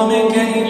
قومك إلا